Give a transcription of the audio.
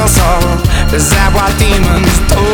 Is that what demons do?